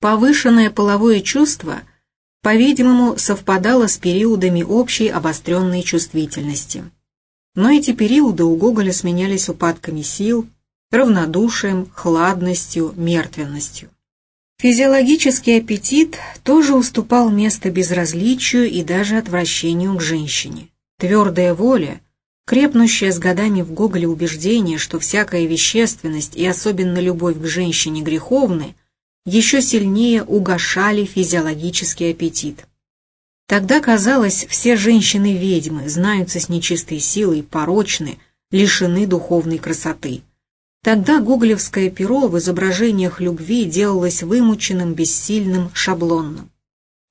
Повышенное половое чувство, по-видимому, совпадало с периодами общей обостренной чувствительности. Но эти периоды у Гоголя сменялись упадками сил, равнодушием, хладностью, мертвенностью. Физиологический аппетит тоже уступал место безразличию и даже отвращению к женщине. Твердая воля, крепнущая с годами в Гоголе убеждение, что всякая вещественность и особенно любовь к женщине греховны, еще сильнее угошали физиологический аппетит. Тогда, казалось, все женщины-ведьмы знаются с нечистой силой, порочны, лишены духовной красоты. Тогда гоголевское перо в изображениях любви делалось вымученным, бессильным, шаблонным.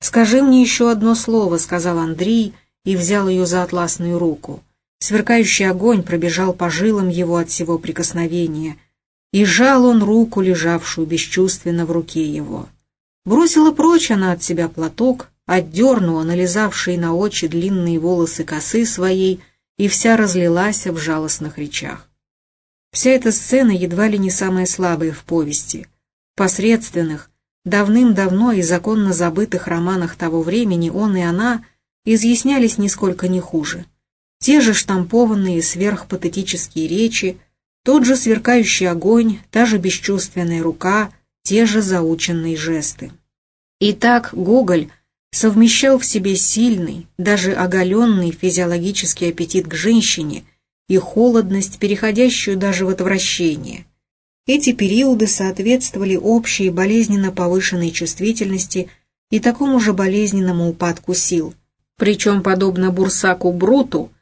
«Скажи мне еще одно слово», — сказал Андрей и взял ее за атласную руку. Сверкающий огонь пробежал по жилам его от всего прикосновения — и жал он руку, лежавшую бесчувственно в руке его. Бросила прочь она от себя платок, отдернула налезавшие на очи длинные волосы косы своей и вся разлилась в жалостных речах. Вся эта сцена едва ли не самая слабая в повести. В посредственных, давным-давно и законно забытых романах того времени он и она изъяснялись нисколько не хуже. Те же штампованные сверхпатетические речи, тот же сверкающий огонь, та же бесчувственная рука, те же заученные жесты. И так Гоголь совмещал в себе сильный, даже оголенный физиологический аппетит к женщине и холодность, переходящую даже в отвращение. Эти периоды соответствовали общей болезненно повышенной чувствительности и такому же болезненному упадку сил. Причем, подобно Бурсаку Бруту,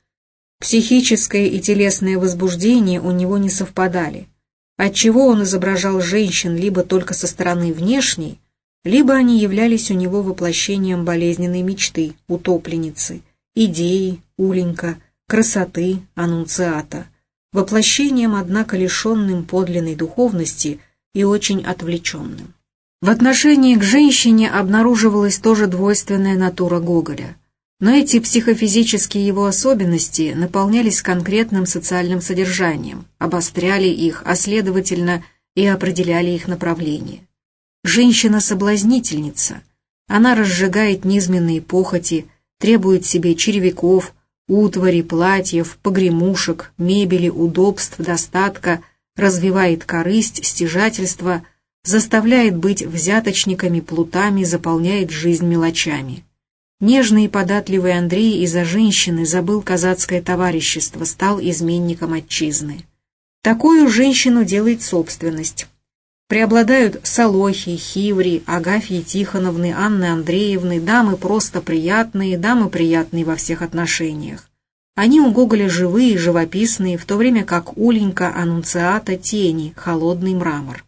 Психическое и телесное возбуждение у него не совпадали, отчего он изображал женщин либо только со стороны внешней, либо они являлись у него воплощением болезненной мечты, утопленницы, идеи, уленька, красоты, аннунциата, воплощением, однако, лишенным подлинной духовности и очень отвлеченным. В отношении к женщине обнаруживалась тоже двойственная натура Гоголя – но эти психофизические его особенности наполнялись конкретным социальным содержанием, обостряли их, а следовательно и определяли их направление. Женщина-соблазнительница. Она разжигает низменные похоти, требует себе червяков, утвари, платьев, погремушек, мебели, удобств, достатка, развивает корысть, стяжательство, заставляет быть взяточниками, плутами, заполняет жизнь мелочами. Нежный и податливый Андрей из-за женщины забыл казацкое товарищество, стал изменником отчизны. Такую женщину делает собственность. Преобладают Солохи, Хиври, Агафьи Тихоновны, Анны Андреевны, дамы просто приятные, дамы приятные во всех отношениях. Они у Гоголя живые, живописные, в то время как Уленька, Аннунциата, тени, холодный мрамор.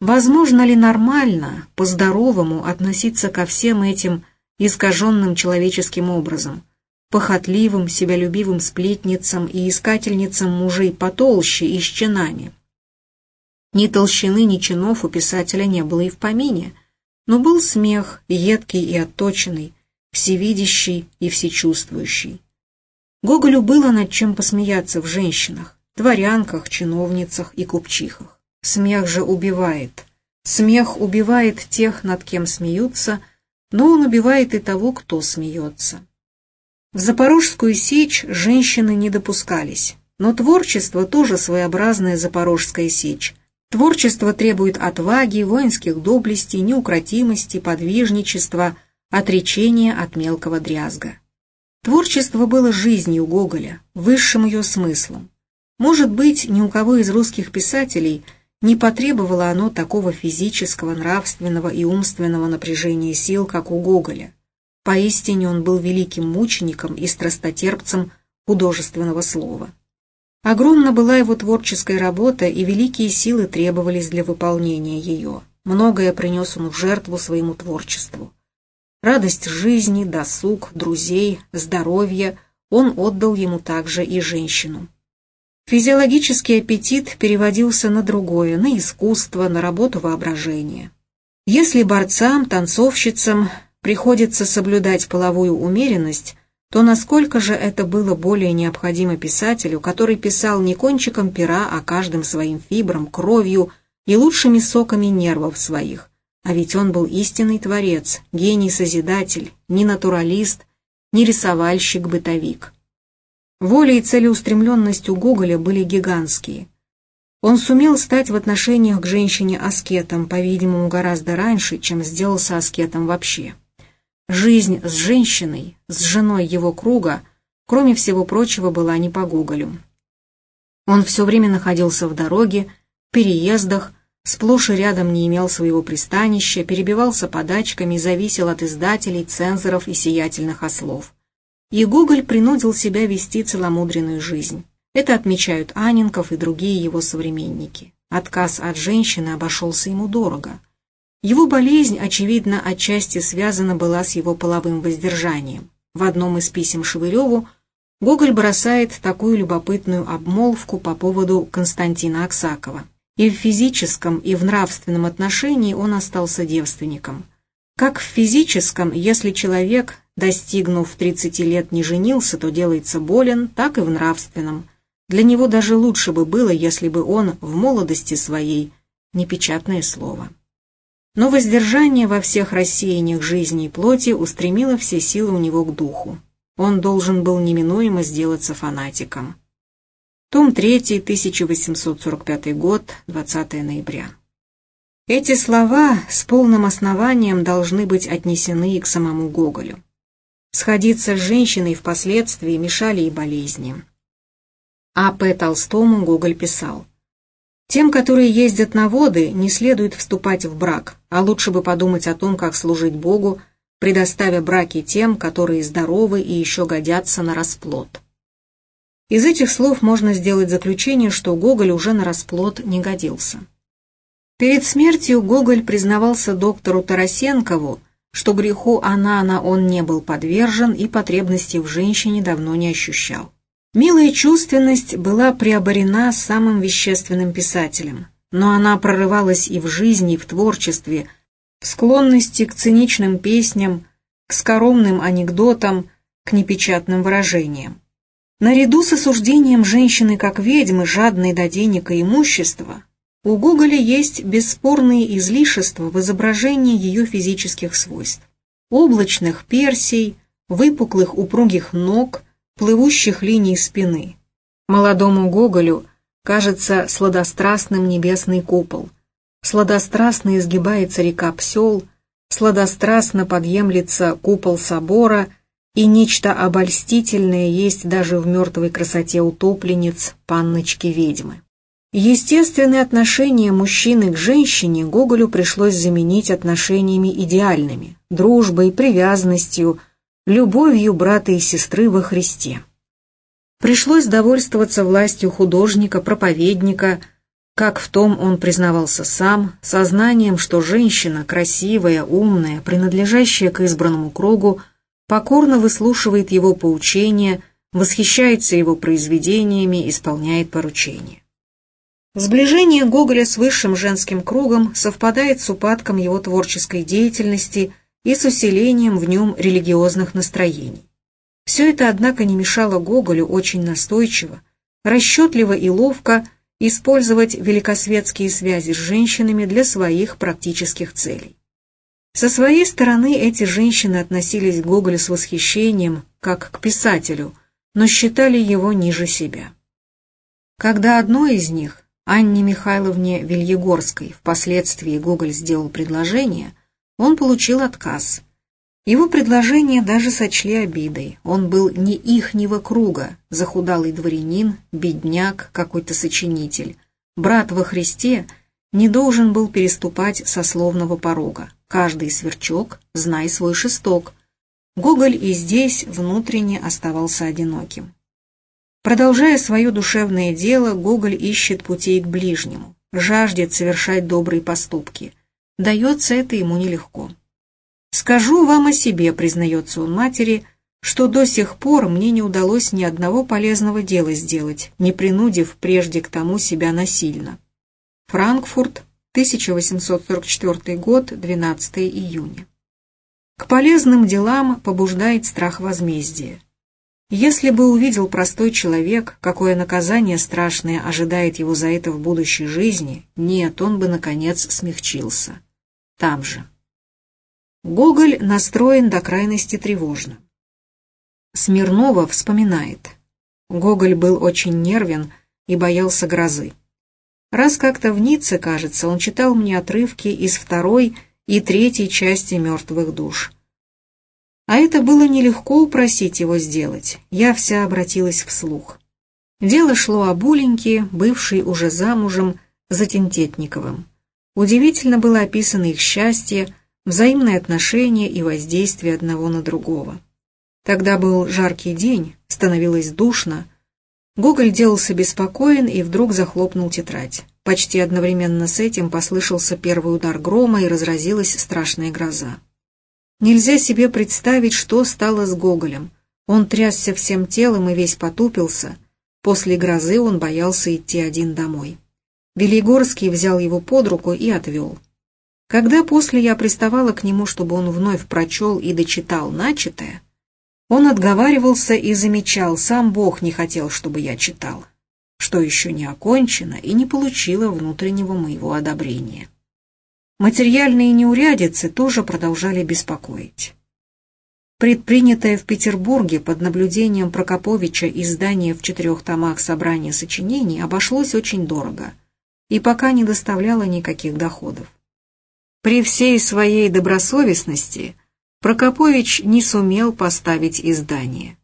Возможно ли нормально, по-здоровому относиться ко всем этим искаженным человеческим образом, похотливым, себялюбивым сплетницам и искательницам мужей потолще и с чинами. Ни толщины, ни чинов у писателя не было и в помине, но был смех, едкий и отточенный, всевидящий и всечувствующий. Гоголю было над чем посмеяться в женщинах, дворянках, чиновницах и купчихах. Смех же убивает. Смех убивает тех, над кем смеются, но он убивает и того, кто смеется. В Запорожскую сечь женщины не допускались, но творчество тоже своеобразная Запорожская сечь. Творчество требует отваги, воинских доблестей, неукротимости, подвижничества, отречения от мелкого дрязга. Творчество было жизнью Гоголя, высшим ее смыслом. Может быть, ни у кого из русских писателей – не потребовало оно такого физического, нравственного и умственного напряжения сил, как у Гоголя. Поистине он был великим мучеником и страстотерпцем художественного слова. Огромна была его творческая работа, и великие силы требовались для выполнения ее. Многое принес он в жертву своему творчеству. Радость жизни, досуг, друзей, здоровье он отдал ему также и женщину. Физиологический аппетит переводился на другое, на искусство, на работу воображения. Если борцам, танцовщицам приходится соблюдать половую умеренность, то насколько же это было более необходимо писателю, который писал не кончиком пера, а каждым своим фибром, кровью и лучшими соками нервов своих, А ведь он был истинный творец, гений-созидатель, не натуралист, не рисовальщик-бытовик. Воля и целеустремленность у Гоголя были гигантские. Он сумел стать в отношениях к женщине аскетом, по-видимому, гораздо раньше, чем сделался аскетом вообще. Жизнь с женщиной, с женой его круга, кроме всего прочего, была не по Гоголю. Он все время находился в дороге, переездах, сплошь и рядом не имел своего пристанища, перебивался подачками, зависел от издателей, цензоров и сиятельных ослов. И Гоголь принудил себя вести целомудренную жизнь. Это отмечают Анинков и другие его современники. Отказ от женщины обошелся ему дорого. Его болезнь, очевидно, отчасти связана была с его половым воздержанием. В одном из писем Шевыреву Гоголь бросает такую любопытную обмолвку по поводу Константина Аксакова. И в физическом, и в нравственном отношении он остался девственником. Как в физическом, если человек, достигнув 30 лет, не женился, то делается болен, так и в нравственном. Для него даже лучше бы было, если бы он в молодости своей, непечатное слово. Но воздержание во всех рассеяниях жизни и плоти устремило все силы у него к духу он должен был неминуемо сделаться фанатиком. Том 3, 1845 год, 20 ноября. Эти слова с полным основанием должны быть отнесены и к самому Гоголю. Сходиться с женщиной впоследствии мешали и болезни. А. П. Толстому Гоголь писал, «Тем, которые ездят на воды, не следует вступать в брак, а лучше бы подумать о том, как служить Богу, предоставя браки тем, которые здоровы и еще годятся на расплод. Из этих слов можно сделать заключение, что Гоголь уже на расплод не годился. Перед смертью Гоголь признавался доктору Тарасенкову, что греху Анана он не был подвержен и потребности в женщине давно не ощущал. Милая чувственность была приоборена самым вещественным писателем, но она прорывалась и в жизни, и в творчестве – склонности к циничным песням, к скоромным анекдотам, к непечатным выражениям. Наряду с осуждением женщины как ведьмы, жадной до денег и имущества, у Гоголя есть бесспорные излишества в изображении ее физических свойств. Облачных персей, выпуклых упругих ног, плывущих линий спины. Молодому Гоголю кажется сладострастным небесный купол – Сладострастно изгибается река Псел, сладострастно подъемлется купол собора, и нечто обольстительное есть даже в мертвой красоте утопленниц панночки-ведьмы. Естественные отношения мужчины к женщине Гоголю пришлось заменить отношениями идеальными, дружбой, привязанностью, любовью брата и сестры во Христе. Пришлось довольствоваться властью художника, проповедника, как в том он признавался сам, сознанием, что женщина, красивая, умная, принадлежащая к избранному кругу, покорно выслушивает его поучения, восхищается его произведениями, исполняет поручения. Сближение Гоголя с высшим женским кругом совпадает с упадком его творческой деятельности и с усилением в нем религиозных настроений. Все это, однако, не мешало Гоголю очень настойчиво, расчетливо и ловко использовать великосветские связи с женщинами для своих практических целей. Со своей стороны эти женщины относились к Гоголю с восхищением, как к писателю, но считали его ниже себя. Когда одной из них, Анне Михайловне Вильегорской, впоследствии Гоголь сделал предложение, он получил отказ – его предложение даже сочли обидой. Он был не ихнего круга, захудалый дворянин, бедняк, какой-то сочинитель. Брат во Христе не должен был переступать сословного порога. Каждый сверчок, знай свой шесток. Гоголь и здесь внутренне оставался одиноким. Продолжая свое душевное дело, Гоголь ищет путей к ближнему, жаждет совершать добрые поступки. Дается это ему нелегко. «Скажу вам о себе», — признается он матери, «что до сих пор мне не удалось ни одного полезного дела сделать, не принудив прежде к тому себя насильно». Франкфурт, 1844 год, 12 июня. К полезным делам побуждает страх возмездия. Если бы увидел простой человек, какое наказание страшное ожидает его за это в будущей жизни, нет, он бы, наконец, смягчился. там же. Гоголь настроен до крайности тревожно. Смирнова вспоминает. Гоголь был очень нервен и боялся грозы. Раз как-то в Ницце, кажется, он читал мне отрывки из второй и третьей части «Мертвых душ». А это было нелегко упросить его сделать, я вся обратилась вслух. Дело шло об Уленьке, бывшей уже замужем, за Тентетниковым. Удивительно было описано их счастье, взаимные отношения и воздействие одного на другого. Тогда был жаркий день, становилось душно, Гоголь делался беспокоен и вдруг захлопнул тетрадь. Почти одновременно с этим послышался первый удар грома и разразилась страшная гроза. Нельзя себе представить, что стало с Гоголем. Он трясся всем телом и весь потупился. После грозы он боялся идти один домой. Велигорский взял его под руку и отвел. Когда после я приставала к нему, чтобы он вновь прочел и дочитал начатое, он отговаривался и замечал, сам Бог не хотел, чтобы я читал, что еще не окончено и не получило внутреннего моего одобрения. Материальные неурядицы тоже продолжали беспокоить. Предпринятое в Петербурге под наблюдением Прокоповича издание в четырех томах собрания сочинений обошлось очень дорого и пока не доставляло никаких доходов. При всей своей добросовестности Прокопович не сумел поставить издание.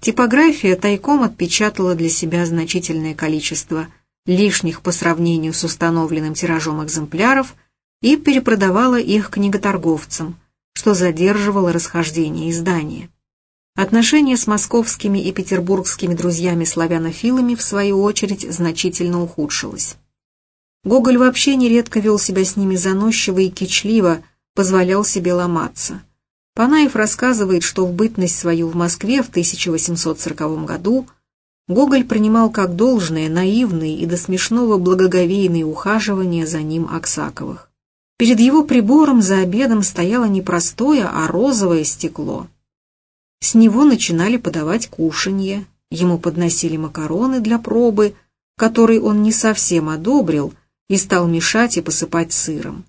Типография тайком отпечатала для себя значительное количество лишних по сравнению с установленным тиражом экземпляров и перепродавала их книготорговцам, что задерживало расхождение издания. Отношения с московскими и петербургскими друзьями-славянофилами, в свою очередь, значительно ухудшилось. Гоголь вообще нередко вел себя с ними заносчиво и кичливо, позволял себе ломаться. Панаев рассказывает, что в бытность свою в Москве в 1840 году Гоголь принимал как должное наивные и до смешного благоговейные ухаживания за ним Аксаковых. Перед его прибором за обедом стояло не простое, а розовое стекло. С него начинали подавать кушанье, ему подносили макароны для пробы, который он не совсем одобрил и стал мешать и посыпать сыром.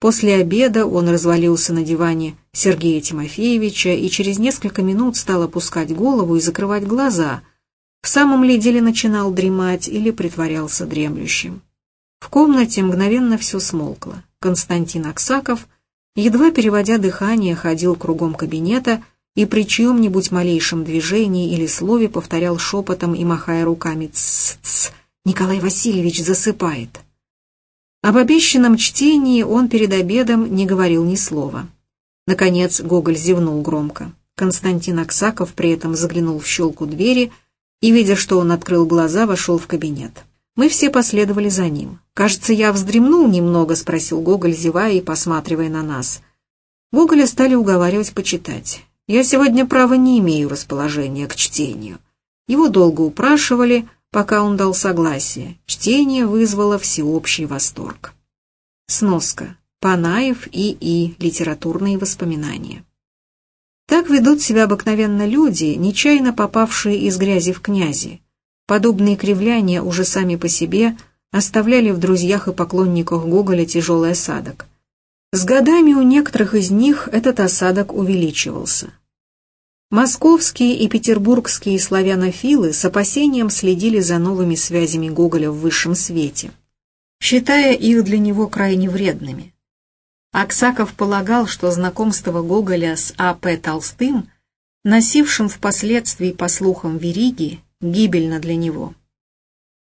После обеда он развалился на диване Сергея Тимофеевича и через несколько минут стал опускать голову и закрывать глаза. В самом ли деле начинал дремать или притворялся дремлющим. В комнате мгновенно все смолкло. Константин Аксаков, едва переводя дыхание, ходил кругом кабинета и при чьем-нибудь малейшем движении или слове повторял шепотом и махая руками «Тсс-тсс, Николай Васильевич засыпает». Об обещанном чтении он перед обедом не говорил ни слова. Наконец Гоголь зевнул громко. Константин Аксаков при этом заглянул в щелку двери и, видя, что он открыл глаза, вошел в кабинет. Мы все последовали за ним. «Кажется, я вздремнул немного?» — спросил Гоголь, зевая и посматривая на нас. Гоголя стали уговаривать почитать. «Я сегодня, право, не имею расположения к чтению». Его долго упрашивали — пока он дал согласие. Чтение вызвало всеобщий восторг. Сноска. Панаев и И. Литературные воспоминания. Так ведут себя обыкновенно люди, нечаянно попавшие из грязи в князи. Подобные кривляния уже сами по себе оставляли в друзьях и поклонниках Гоголя тяжелый осадок. С годами у некоторых из них этот осадок увеличивался. Московские и петербургские славянофилы с опасением следили за новыми связями Гоголя в высшем свете, считая их для него крайне вредными. Аксаков полагал, что знакомство Гоголя с А.П. Толстым, носившим впоследствии, по слухам Вериги, гибельно для него.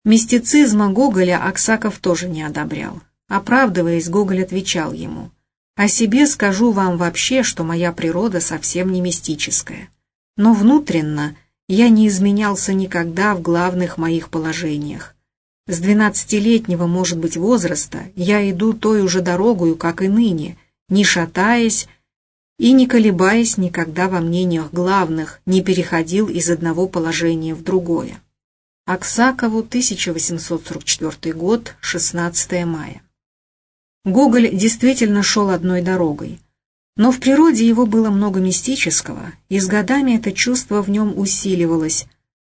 Мистицизма Гоголя Аксаков тоже не одобрял. Оправдываясь, Гоголь отвечал ему – о себе скажу вам вообще, что моя природа совсем не мистическая. Но внутренно я не изменялся никогда в главных моих положениях. С двенадцатилетнего, может быть, возраста я иду той уже дорогою, как и ныне, не шатаясь и не колебаясь никогда во мнениях главных, не переходил из одного положения в другое. Аксакову, 1844 год, 16 мая. Гоголь действительно шел одной дорогой. Но в природе его было много мистического, и с годами это чувство в нем усиливалось,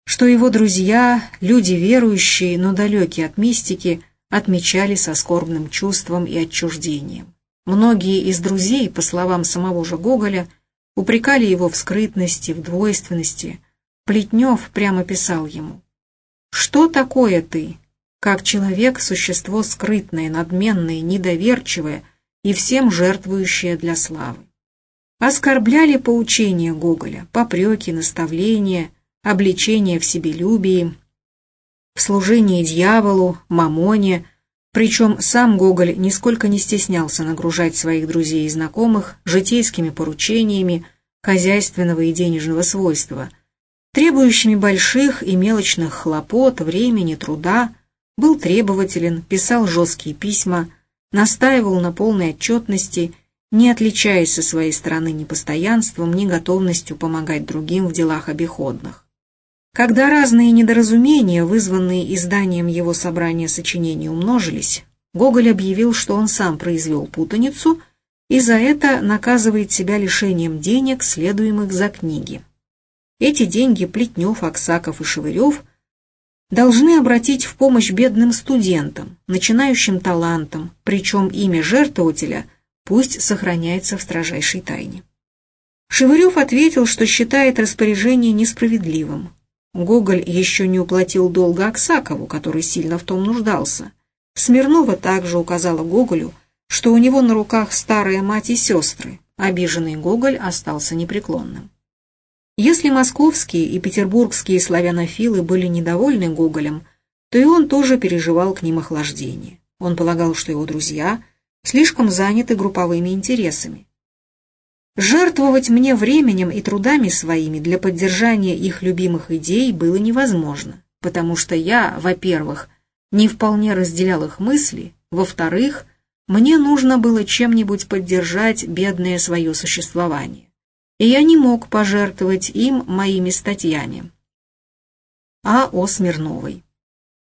что его друзья, люди верующие, но далекие от мистики, отмечали со скорбным чувством и отчуждением. Многие из друзей, по словам самого же Гоголя, упрекали его в скрытности, в двойственности. Плетнев прямо писал ему «Что такое ты? Как человек, существо скрытное, надменное, недоверчивое и всем жертвующее для славы». Оскорбляли поучения Гоголя, попреки, наставления, обличения в себелюбии, в служении дьяволу, мамоне, причем сам Гоголь нисколько не стеснялся нагружать своих друзей и знакомых житейскими поручениями хозяйственного и денежного свойства, требующими больших и мелочных хлопот, времени, труда, был требователен, писал жесткие письма, настаивал на полной отчетности, не отличаясь со своей стороны ни постоянством, ни готовностью помогать другим в делах обиходных. Когда разные недоразумения, вызванные изданием его собрания сочинений, умножились, Гоголь объявил, что он сам произвел путаницу и за это наказывает себя лишением денег, следуемых за книги. Эти деньги Плетнев, Аксаков и Шевырев должны обратить в помощь бедным студентам, начинающим талантам, причем имя жертвователя пусть сохраняется в строжайшей тайне. Шевырев ответил, что считает распоряжение несправедливым, Гоголь еще не уплатил долга Аксакову, который сильно в том нуждался. Смирнова также указала Гоголю, что у него на руках старая мать и сестры. Обиженный Гоголь остался непреклонным. Если московские и петербургские славянофилы были недовольны Гоголем, то и он тоже переживал к ним охлаждение. Он полагал, что его друзья слишком заняты групповыми интересами. Жертвовать мне временем и трудами своими для поддержания их любимых идей было невозможно, потому что я, во-первых, не вполне разделял их мысли, во-вторых, мне нужно было чем-нибудь поддержать бедное свое существование, и я не мог пожертвовать им моими статьями. А. О. Смирновой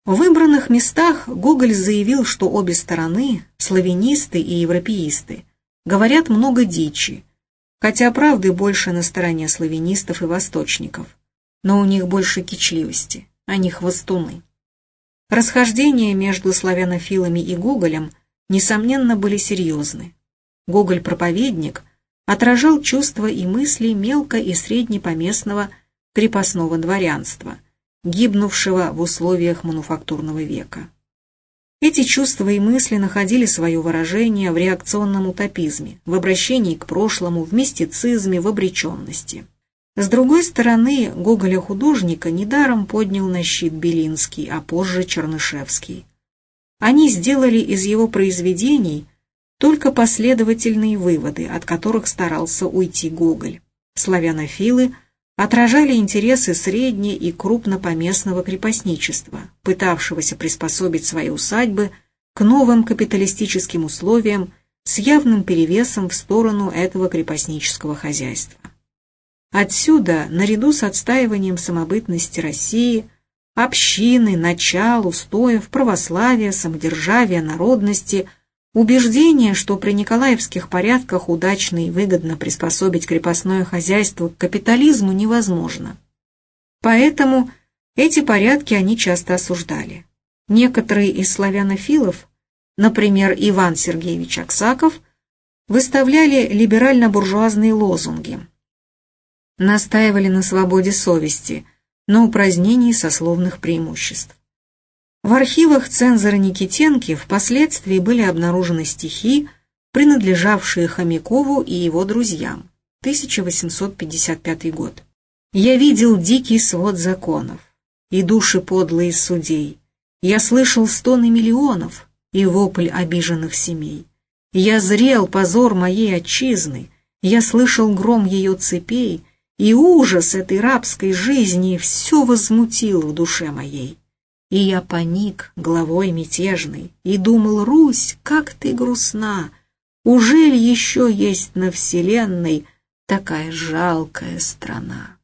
В выбранных местах Гоголь заявил, что обе стороны, славянисты и европеисты, говорят много дичи, хотя правды больше на стороне славянистов и восточников, но у них больше кичливости, они хвостуны. Расхождения между славянофилами и Гоголем, несомненно, были серьезны. Гоголь-проповедник отражал чувства и мысли мелко- и среднепоместного крепостного дворянства, гибнувшего в условиях мануфактурного века. Эти чувства и мысли находили свое выражение в реакционном утопизме, в обращении к прошлому, в мистицизме, в обреченности. С другой стороны, Гоголя-художника недаром поднял на щит Белинский, а позже Чернышевский. Они сделали из его произведений только последовательные выводы, от которых старался уйти Гоголь. Славянофилы – отражали интересы средне- и крупнопоместного крепостничества, пытавшегося приспособить свои усадьбы к новым капиталистическим условиям с явным перевесом в сторону этого крепостнического хозяйства. Отсюда, наряду с отстаиванием самобытности России, общины, начал, устоев, православия, самодержавия, народности – Убеждение, что при Николаевских порядках удачно и выгодно приспособить крепостное хозяйство к капитализму невозможно. Поэтому эти порядки они часто осуждали. Некоторые из славянофилов, например, Иван Сергеевич Аксаков, выставляли либерально-буржуазные лозунги, настаивали на свободе совести, на упразднении сословных преимуществ. В архивах цензора Никитенки впоследствии были обнаружены стихи, принадлежавшие Хомякову и его друзьям. 1855 год. «Я видел дикий свод законов и души подлые судей. Я слышал стоны миллионов и вопль обиженных семей. Я зрел позор моей отчизны, я слышал гром ее цепей, и ужас этой рабской жизни все возмутил в душе моей. И я поник головой мятежной и думал, Русь, как ты грустна, Ужель еще есть на вселенной такая жалкая страна?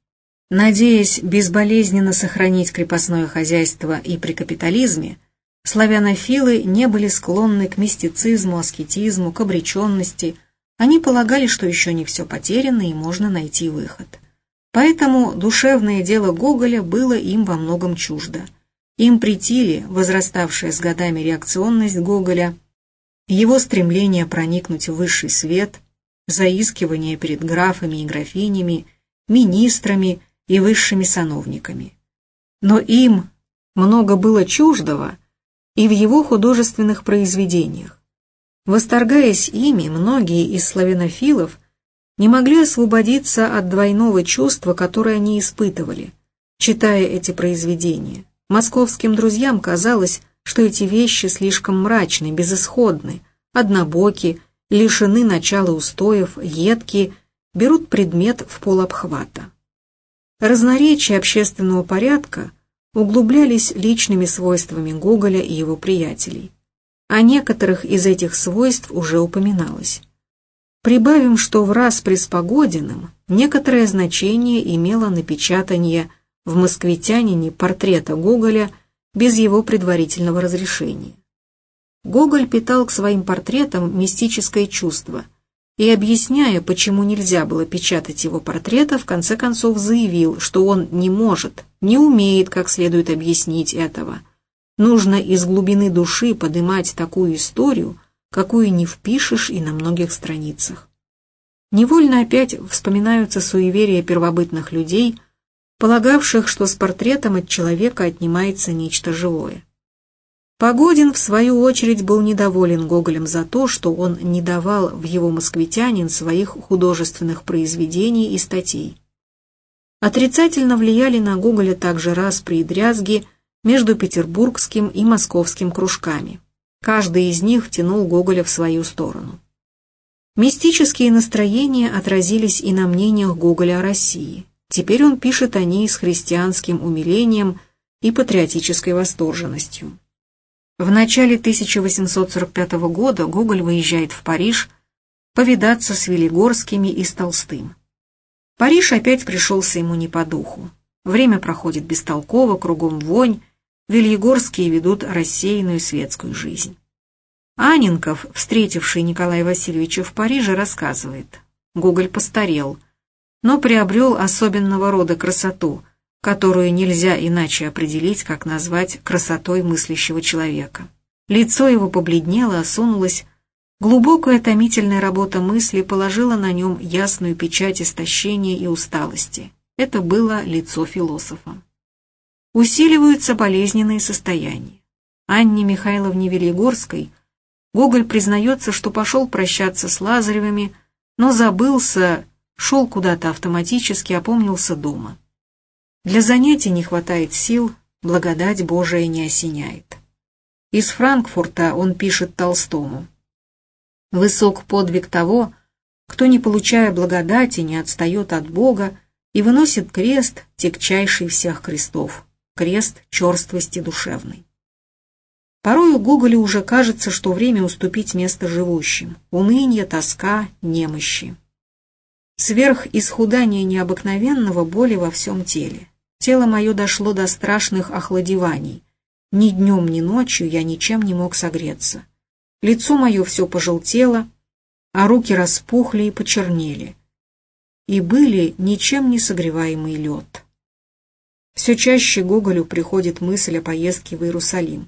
Надеясь безболезненно сохранить крепостное хозяйство и при капитализме, славянофилы не были склонны к мистицизму, аскетизму, к обреченности, они полагали, что еще не все потеряно и можно найти выход. Поэтому душевное дело Гоголя было им во многом чуждо – им притили возраставшая с годами реакционность Гоголя, его стремление проникнуть в высший свет, заискивание перед графами и графинями, министрами и высшими сановниками. Но им много было чуждого и в его художественных произведениях. Восторгаясь ими, многие из славянофилов не могли освободиться от двойного чувства, которое они испытывали, читая эти произведения. Московским друзьям казалось, что эти вещи слишком мрачны, безысходны, однобоки, лишены начала устоев, едкие, берут предмет в полобхвата. Разноречия общественного порядка углублялись личными свойствами Гоголя и его приятелей. О некоторых из этих свойств уже упоминалось. Прибавим, что в раз Преспогодиным некоторое значение имело напечатание в «Москвитянине» портрета Гоголя без его предварительного разрешения. Гоголь питал к своим портретам мистическое чувство и, объясняя, почему нельзя было печатать его портреты, в конце концов заявил, что он не может, не умеет как следует объяснить этого. Нужно из глубины души подымать такую историю, какую не впишешь и на многих страницах. Невольно опять вспоминаются суеверия первобытных людей, полагавших, что с портретом от человека отнимается нечто живое. Погодин, в свою очередь, был недоволен Гоголем за то, что он не давал в его «Москвитянин» своих художественных произведений и статей. Отрицательно влияли на Гоголя также распри и дрязги между петербургским и московским кружками. Каждый из них тянул Гоголя в свою сторону. Мистические настроения отразились и на мнениях Гоголя о России. Теперь он пишет о ней с христианским умилением и патриотической восторженностью. В начале 1845 года Гоголь выезжает в Париж повидаться с Велигорскими и с Толстым. Париж опять пришелся ему не по духу. Время проходит бестолково, кругом вонь, Вильегорские ведут рассеянную светскую жизнь. Анинков, встретивший Николая Васильевича в Париже, рассказывает. Гоголь постарел, но приобрел особенного рода красоту, которую нельзя иначе определить, как назвать красотой мыслящего человека. Лицо его побледнело, осунулось, глубокая томительная работа мысли положила на нем ясную печать истощения и усталости. Это было лицо философа усиливаются болезненные состояния. Анне Михайловне Велигорской Гоголь признается, что пошел прощаться с Лазаревыми, но забылся, шел куда-то автоматически, опомнился дома. Для занятий не хватает сил, благодать Божия не осеняет. Из Франкфурта он пишет Толстому. «Высок подвиг того, кто, не получая благодати, не отстает от Бога и выносит крест, тягчайший всех крестов крест черствости душевной. Порою Гоголю уже кажется, что время уступить место живущим, уныние, тоска, немощи. Сверх исхудания необыкновенного боли во всем теле. Тело мое дошло до страшных охладеваний. Ни днем, ни ночью я ничем не мог согреться. Лицо мое все пожелтело, а руки распухли и почернели. И были ничем не согреваемый лед. Все чаще Гоголю приходит мысль о поездке в Иерусалим.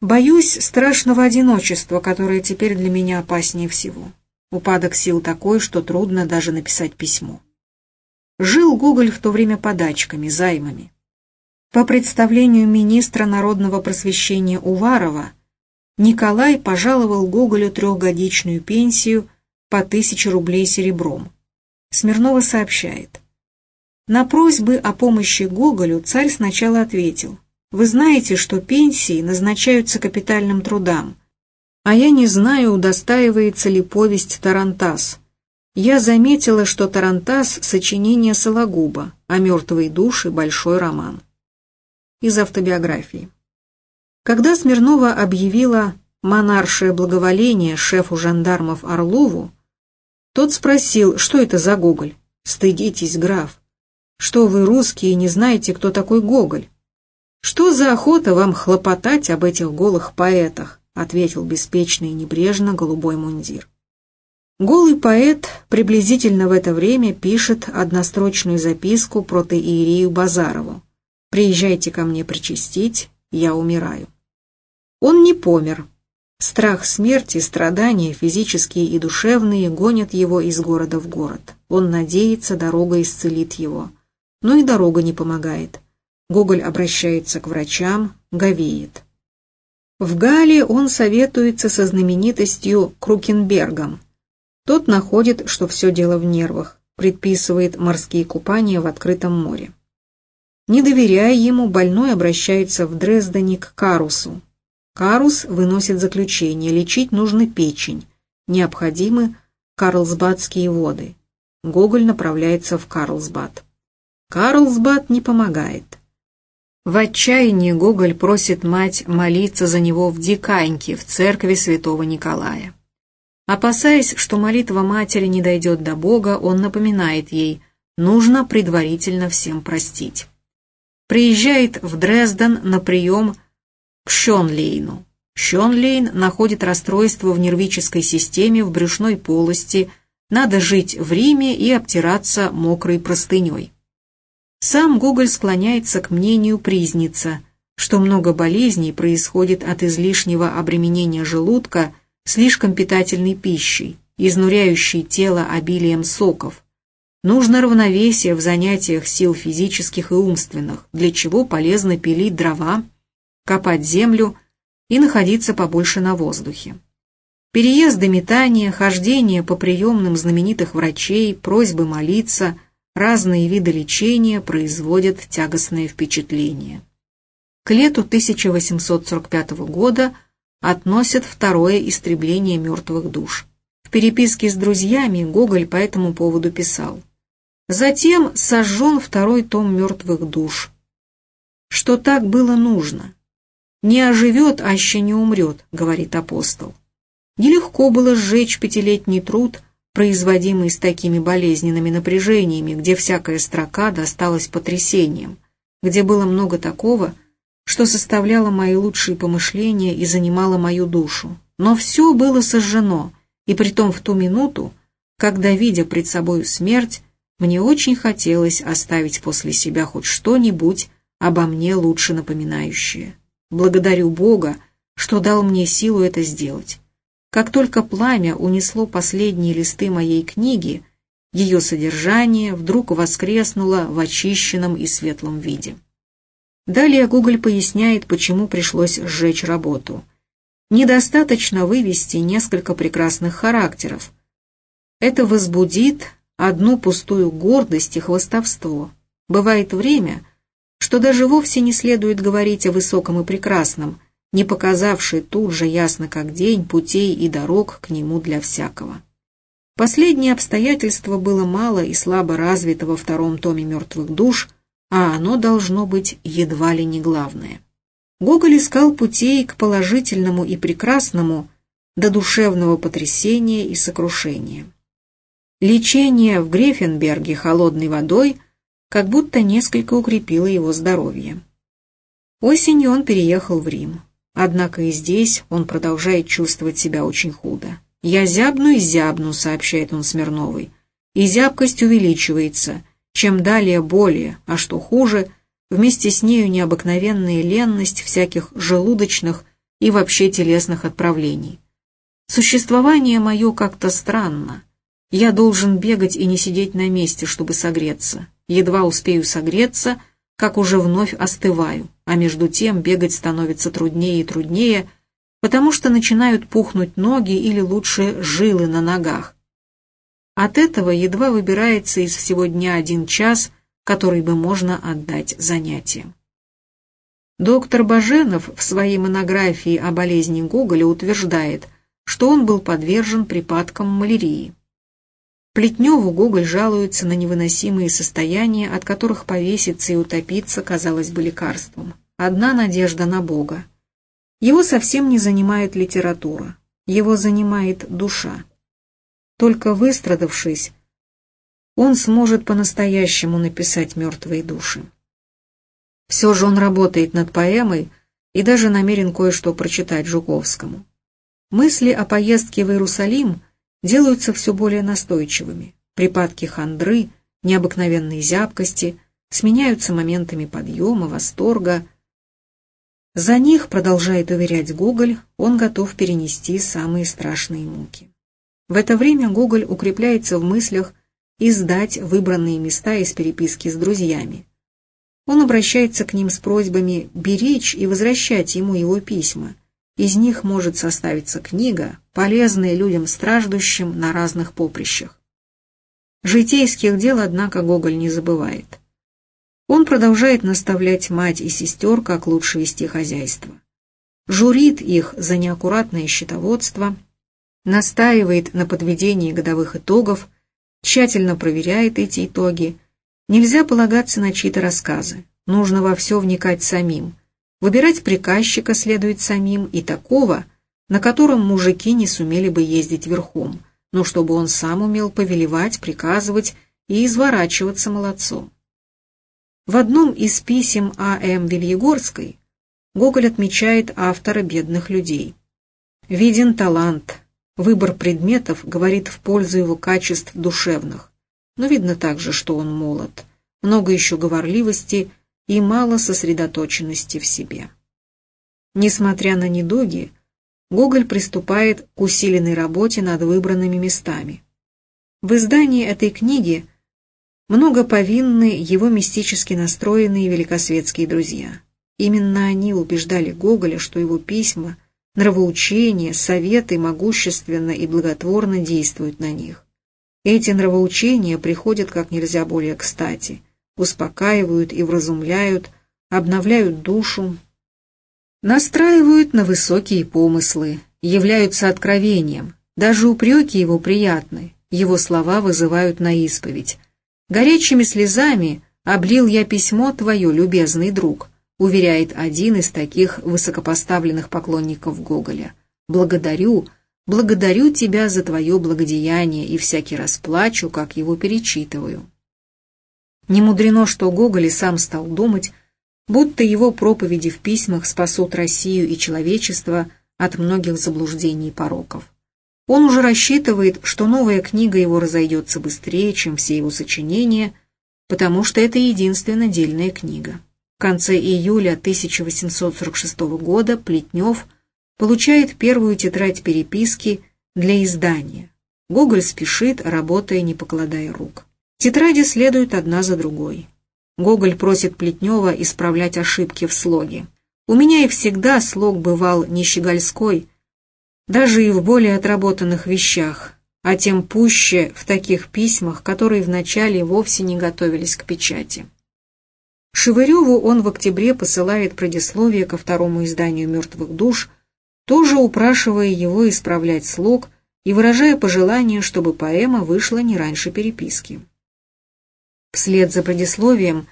Боюсь страшного одиночества, которое теперь для меня опаснее всего. Упадок сил такой, что трудно даже написать письмо. Жил Гоголь в то время подачками, займами. По представлению министра народного просвещения Уварова, Николай пожаловал Гоголю трехгодичную пенсию по тысяче рублей серебром. Смирнова сообщает. На просьбы о помощи Гоголю царь сначала ответил, «Вы знаете, что пенсии назначаются капитальным трудам, а я не знаю, удостаивается ли повесть «Тарантас». Я заметила, что «Тарантас» — сочинение Сологуба, а «Мертвые души» — большой роман. Из автобиографии. Когда Смирнова объявила монаршее благоволение шефу жандармов Орлову, тот спросил, что это за Гоголь. «Стыдитесь, граф, что вы, русские, не знаете, кто такой Гоголь? Что за охота вам хлопотать об этих голых поэтах? Ответил беспечно и небрежно голубой мундир. Голый поэт приблизительно в это время пишет однострочную записку протоиерею Базарову. «Приезжайте ко мне причастить, я умираю». Он не помер. Страх смерти, страдания, физические и душевные, гонят его из города в город. Он надеется, дорога исцелит его. Но и дорога не помогает. Гоголь обращается к врачам, говеет. В Гале он советуется со знаменитостью Крукенбергом. Тот находит, что все дело в нервах, предписывает морские купания в открытом море. Не доверяя ему, больной обращается в Дрездене к Карусу. Карус выносит заключение, лечить нужно печень, необходимы карлсбадские воды. Гоголь направляется в Карлсбад. Карлсбад не помогает. В отчаянии Гоголь просит мать молиться за него в Диканьке, в церкви святого Николая. Опасаясь, что молитва матери не дойдет до Бога, он напоминает ей, нужно предварительно всем простить. Приезжает в Дрезден на прием к Шонлейну. Шонлейн находит расстройство в нервической системе, в брюшной полости, надо жить в Риме и обтираться мокрой простыней. Сам Гоголь склоняется к мнению Призница, что много болезней происходит от излишнего обременения желудка слишком питательной пищей, изнуряющей тело обилием соков. Нужно равновесие в занятиях сил физических и умственных, для чего полезно пилить дрова, копать землю и находиться побольше на воздухе. Переезды метания, хождение по приемным знаменитых врачей, просьбы молиться – разные виды лечения производят тягостное впечатление. К лету 1845 года относят второе истребление мертвых душ. В переписке с друзьями Гоголь по этому поводу писал. Затем сожжен второй том мертвых душ. Что так было нужно. Не оживет, а еще не умрет, говорит апостол. Нелегко было сжечь пятилетний труд – производимый с такими болезненными напряжениями, где всякая строка досталась потрясением, где было много такого, что составляло мои лучшие помышления и занимало мою душу. Но все было сожжено, и притом в ту минуту, когда, видя пред собою смерть, мне очень хотелось оставить после себя хоть что-нибудь обо мне лучше напоминающее. Благодарю Бога, что дал мне силу это сделать. Как только пламя унесло последние листы моей книги, ее содержание вдруг воскреснуло в очищенном и светлом виде. Далее Гоголь поясняет, почему пришлось сжечь работу. Недостаточно вывести несколько прекрасных характеров. Это возбудит одну пустую гордость и хвостовство. Бывает время, что даже вовсе не следует говорить о высоком и прекрасном – не показавший тут же ясно как день путей и дорог к нему для всякого. Последнее обстоятельство было мало и слабо развито во втором томе «Мертвых душ», а оно должно быть едва ли не главное. Гоголь искал путей к положительному и прекрасному до душевного потрясения и сокрушения. Лечение в Грефенберге холодной водой как будто несколько укрепило его здоровье. Осенью он переехал в Рим. Однако и здесь он продолжает чувствовать себя очень худо. «Я зябну и зябну», — сообщает он Смирновой. «И зябкость увеличивается. Чем далее более, а что хуже, вместе с нею необыкновенная ленность всяких желудочных и вообще телесных отправлений. Существование мое как-то странно. Я должен бегать и не сидеть на месте, чтобы согреться. Едва успею согреться — как уже вновь остываю, а между тем бегать становится труднее и труднее, потому что начинают пухнуть ноги или лучше жилы на ногах. От этого едва выбирается из всего дня один час, который бы можно отдать занятиям. Доктор Баженов в своей монографии о болезни Гоголя утверждает, что он был подвержен припадкам малярии. Плетневу Гоголь жалуется на невыносимые состояния, от которых повеситься и утопиться казалось бы лекарством. Одна надежда на Бога. Его совсем не занимает литература, его занимает душа. Только выстрадавшись, он сможет по-настоящему написать «Мертвые души». Все же он работает над поэмой и даже намерен кое-что прочитать Жуковскому. Мысли о поездке в Иерусалим – делаются все более настойчивыми. Припадки хандры, необыкновенной зябкости сменяются моментами подъема, восторга. За них, продолжает уверять Гоголь, он готов перенести самые страшные муки. В это время Гоголь укрепляется в мыслях издать выбранные места из переписки с друзьями. Он обращается к ним с просьбами беречь и возвращать ему его письма. Из них может составиться книга, полезная людям страждущим на разных поприщах. Житейских дел, однако, Гоголь не забывает. Он продолжает наставлять мать и сестер, как лучше вести хозяйство. Журит их за неаккуратное счетоводство, настаивает на подведении годовых итогов, тщательно проверяет эти итоги. Нельзя полагаться на чьи-то рассказы, нужно во все вникать самим. Выбирать приказчика следует самим и такого, на котором мужики не сумели бы ездить верхом, но чтобы он сам умел повелевать, приказывать и изворачиваться молодцом. В одном из писем А.М. Вильегорской Гоголь отмечает автора «Бедных людей». Виден талант, выбор предметов говорит в пользу его качеств душевных, но видно также, что он молод, много еще говорливости и мало сосредоточенности в себе. Несмотря на недуги, Гоголь приступает к усиленной работе над выбранными местами. В издании этой книги много повинны его мистически настроенные великосветские друзья. Именно они убеждали Гоголя, что его письма, нравоучения, советы могущественно и благотворно действуют на них. Эти нравоучения приходят как нельзя более кстати, успокаивают и вразумляют, обновляют душу, настраивают на высокие помыслы, являются откровением, даже упреки его приятны, его слова вызывают на исповедь, Горячими слезами облил я письмо твое, любезный друг, уверяет один из таких высокопоставленных поклонников Гоголя. Благодарю, благодарю тебя за твое благодеяние и всякий раз плачу, как его перечитываю. Не мудрено, что Гоголь и сам стал думать, будто его проповеди в письмах спасут Россию и человечество от многих заблуждений и пороков. Он уже рассчитывает, что новая книга его разойдется быстрее, чем все его сочинения, потому что это единственная дельная книга. В конце июля 1846 года Плетнев получает первую тетрадь переписки для издания. Гоголь спешит, работая, не покладая рук. Тетради следуют одна за другой. Гоголь просит Плетнева исправлять ошибки в слоге. «У меня и всегда слог бывал не щегольской, даже и в более отработанных вещах, а тем пуще в таких письмах, которые вначале вовсе не готовились к печати. Шевыреву он в октябре посылает предисловие ко второму изданию «Мертвых душ», тоже упрашивая его исправлять слог и выражая пожелание, чтобы поэма вышла не раньше переписки. Вслед за предисловием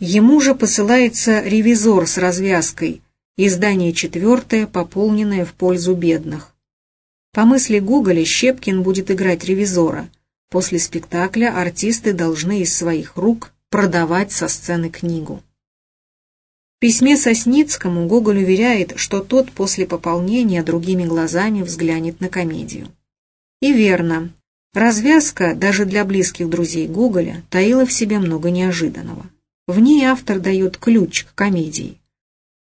ему же посылается ревизор с развязкой – Издание четвертое, пополненное в пользу бедных. По мысли Гоголя, Щепкин будет играть ревизора. После спектакля артисты должны из своих рук продавать со сцены книгу. В письме Сосницкому Гоголь уверяет, что тот после пополнения другими глазами взглянет на комедию. И верно, развязка даже для близких друзей Гоголя таила в себе много неожиданного. В ней автор дает ключ к комедии.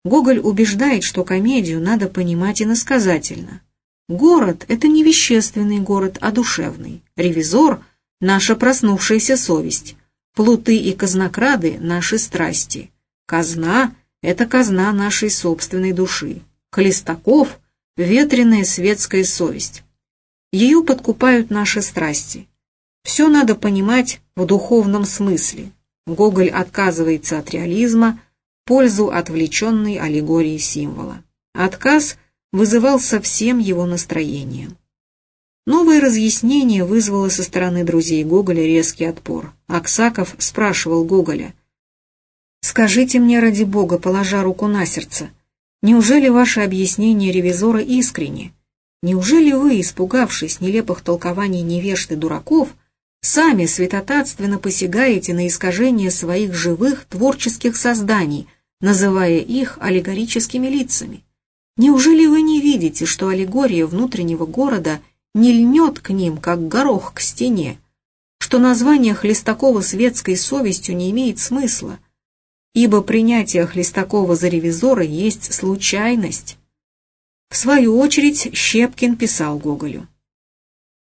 Гоголь убеждает, что комедию надо понимать иносказательно. Город – это не вещественный город, а душевный. Ревизор – наша проснувшаяся совесть. Плуты и казнокрады – наши страсти. Казна – это казна нашей собственной души. Хлестаков – ветреная светская совесть. Ее подкупают наши страсти. Все надо понимать в духовном смысле. Гоголь отказывается от реализма – пользу отвлеченной аллегории символа. Отказ вызывал совсем его настроением. Новое разъяснение вызвало со стороны друзей Гоголя резкий отпор. Аксаков спрашивал Гоголя, «Скажите мне ради Бога, положа руку на сердце, неужели ваше объяснение ревизора искренне? Неужели вы, испугавшись нелепых толкований невежд и дураков, сами святотатственно посягаете на искажение своих живых творческих созданий, называя их аллегорическими лицами. Неужели вы не видите, что аллегория внутреннего города не льнет к ним, как горох к стене, что название Хлестакова светской совестью не имеет смысла? ибо принятие Хлестакова за ревизора есть случайность. В свою очередь Щепкин писал Гоголю.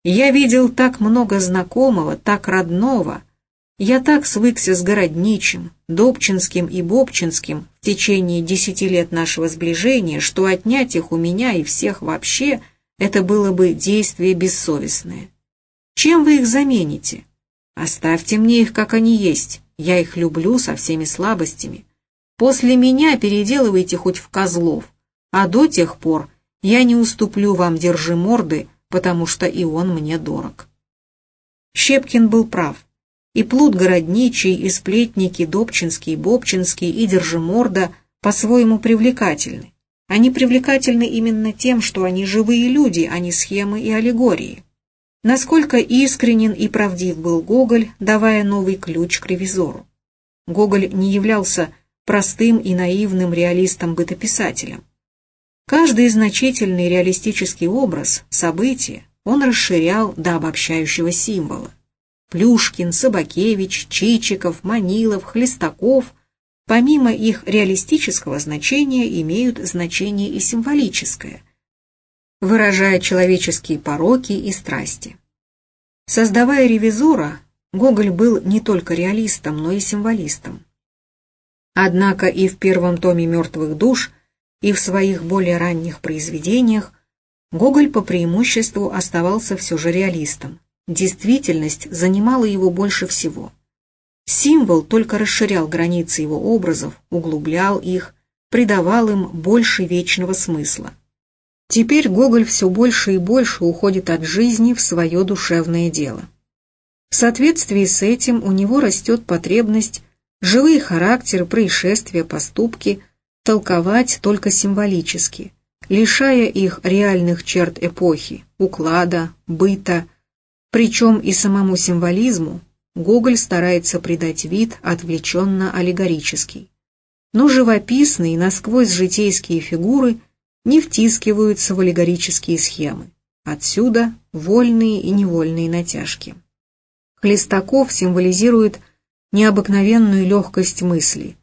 «Я видел так много знакомого, так родного, я так свыкся с Городничим, Добчинским и Бобчинским в течение десяти лет нашего сближения, что отнять их у меня и всех вообще – это было бы действие бессовестное. Чем вы их замените? Оставьте мне их, как они есть, я их люблю со всеми слабостями. После меня переделывайте хоть в козлов, а до тех пор я не уступлю вам держи морды, потому что и он мне дорог. Щепкин был прав. И плут городничий, и сплетники Добчинский, Бобчинский, и Держиморда по-своему привлекательны. Они привлекательны именно тем, что они живые люди, а не схемы и аллегории. Насколько искренен и правдив был Гоголь, давая новый ключ к ревизору. Гоголь не являлся простым и наивным реалистом-бытописателем. Каждый значительный реалистический образ, событие он расширял до обобщающего символа. Плюшкин, Собакевич, Чичиков, Манилов, Хлестаков, помимо их реалистического значения, имеют значение и символическое, выражая человеческие пороки и страсти. Создавая ревизора, Гоголь был не только реалистом, но и символистом. Однако и в первом томе «Мертвых душ», и в своих более ранних произведениях Гоголь по преимуществу оставался все же реалистом. Действительность занимала его больше всего. Символ только расширял границы его образов, углублял их, придавал им больше вечного смысла. Теперь Гоголь все больше и больше уходит от жизни в свое душевное дело. В соответствии с этим у него растет потребность живые характеры, происшествия, поступки толковать только символически, лишая их реальных черт эпохи, уклада, быта, причем и самому символизму Гоголь старается придать вид отвлеченно-аллегорический. Но живописные, насквозь житейские фигуры не втискиваются в аллегорические схемы. Отсюда вольные и невольные натяжки. Хлестаков символизирует необыкновенную легкость мысли,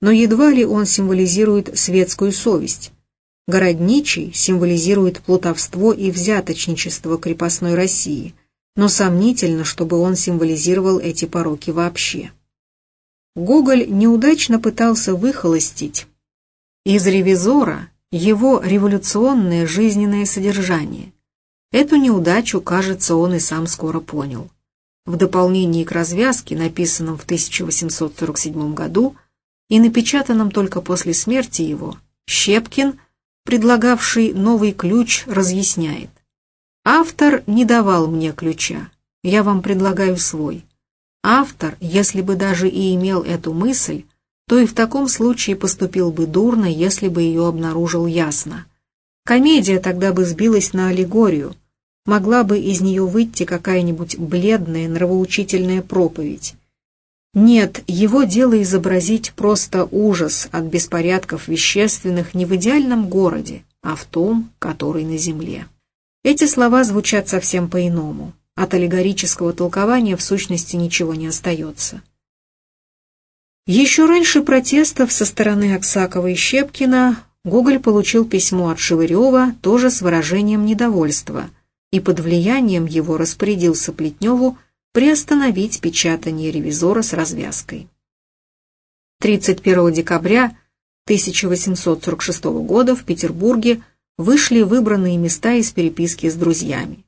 но едва ли он символизирует светскую совесть. Городничий символизирует плутовство и взяточничество крепостной России – но сомнительно, чтобы он символизировал эти пороки вообще. Гоголь неудачно пытался выхолостить из «Ревизора» его революционное жизненное содержание. Эту неудачу, кажется, он и сам скоро понял. В дополнении к развязке, написанном в 1847 году и напечатанном только после смерти его, Щепкин, предлагавший новый ключ, разъясняет. Автор не давал мне ключа, я вам предлагаю свой. Автор, если бы даже и имел эту мысль, то и в таком случае поступил бы дурно, если бы ее обнаружил ясно. Комедия тогда бы сбилась на аллегорию, могла бы из нее выйти какая-нибудь бледная нравоучительная проповедь. Нет, его дело изобразить просто ужас от беспорядков вещественных не в идеальном городе, а в том, который на земле. Эти слова звучат совсем по-иному. От аллегорического толкования в сущности ничего не остается. Еще раньше протестов со стороны Аксакова и Щепкина Гоголь получил письмо от Шевырева тоже с выражением недовольства и под влиянием его распорядился Плетневу приостановить печатание ревизора с развязкой. 31 декабря 1846 года в Петербурге вышли выбранные места из переписки с друзьями.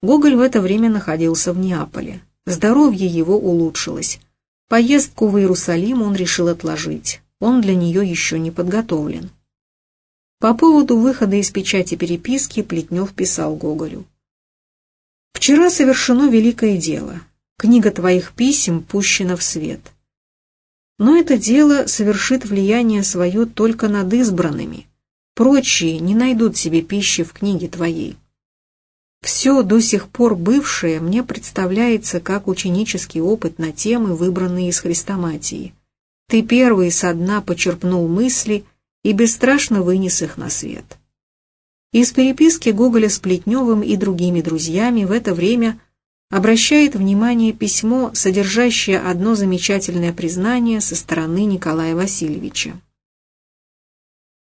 Гоголь в это время находился в Неаполе. Здоровье его улучшилось. Поездку в Иерусалим он решил отложить. Он для нее еще не подготовлен. По поводу выхода из печати переписки Плетнев писал Гоголю. «Вчера совершено великое дело. Книга твоих писем пущена в свет. Но это дело совершит влияние свое только над избранными, Прочие не найдут себе пищи в книге твоей. Все до сих пор бывшее мне представляется как ученический опыт на темы, выбранные из хрестоматии. Ты первый со дна почерпнул мысли и бесстрашно вынес их на свет. Из переписки Гоголя с Плетневым и другими друзьями в это время обращает внимание письмо, содержащее одно замечательное признание со стороны Николая Васильевича.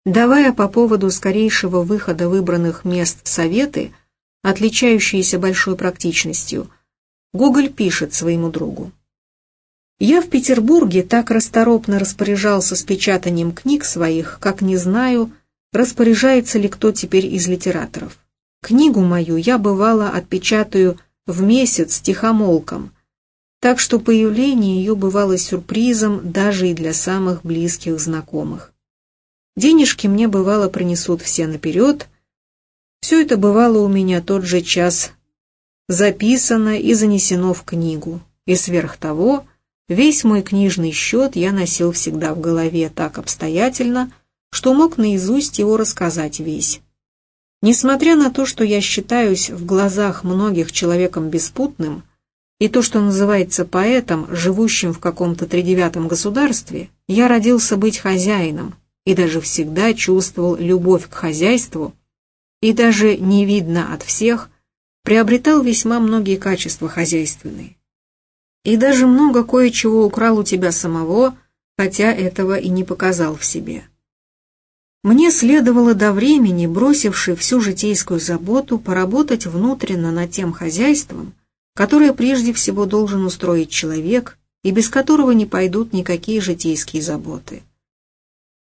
Давая по поводу скорейшего выхода выбранных мест советы, отличающиеся большой практичностью, Гоголь пишет своему другу. «Я в Петербурге так расторопно распоряжался с печатанием книг своих, как не знаю, распоряжается ли кто теперь из литераторов. Книгу мою я, бывало, отпечатаю в месяц тихомолком, так что появление ее бывало сюрпризом даже и для самых близких знакомых. Денежки мне, бывало, принесут все наперед. Все это бывало у меня тот же час записано и занесено в книгу, и сверх того, весь мой книжный счет я носил всегда в голове так обстоятельно, что мог наизусть его рассказать весь. Несмотря на то, что я считаюсь в глазах многих человеком беспутным, и то, что называется поэтом, живущим в каком-то тридевятом государстве, я родился быть хозяином и даже всегда чувствовал любовь к хозяйству, и даже не видно от всех, приобретал весьма многие качества хозяйственные. И даже много кое-чего украл у тебя самого, хотя этого и не показал в себе. Мне следовало до времени, бросивши всю житейскую заботу, поработать внутренно над тем хозяйством, которое прежде всего должен устроить человек, и без которого не пойдут никакие житейские заботы.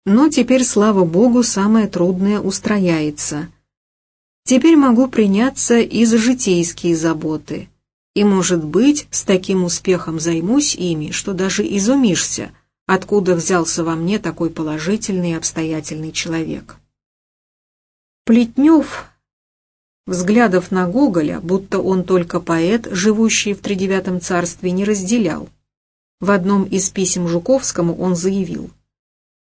Но теперь, слава Богу, самое трудное устрояется. Теперь могу приняться и за житейские заботы, и, может быть, с таким успехом займусь ими, что даже изумишься – откуда взялся во мне такой положительный и обстоятельный человек. Плетнев взглядов на Гоголя, будто он только поэт, живущий в тридевятом царстве, не разделял. В одном из писем Жуковскому он заявил,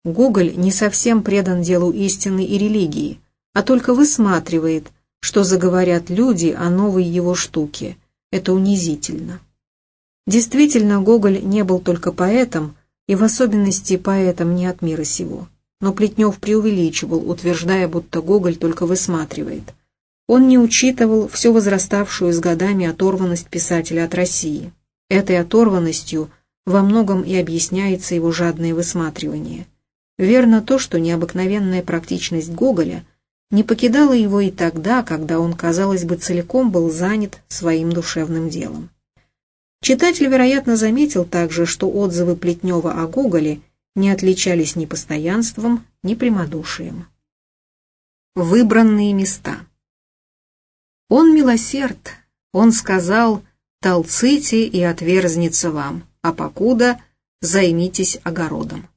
«Гоголь не совсем предан делу истины и религии, а только высматривает, что заговорят люди о новой его штуке. Это унизительно». Действительно, Гоголь не был только поэтом, и в особенности поэтом не от мира сего. Но Плетнев преувеличивал, утверждая, будто Гоголь только высматривает. Он не учитывал всю возраставшую с годами оторванность писателя от России. Этой оторванностью во многом и объясняется его жадное высматривание. Верно то, что необыкновенная практичность Гоголя не покидала его и тогда, когда он, казалось бы, целиком был занят своим душевным делом. Читатель, вероятно, заметил также, что отзывы Плетнева о Гоголе не отличались ни постоянством, ни прямодушием. Выбранные места Он милосерд, он сказал «Толците и отверзнется вам, а покуда займитесь огородом».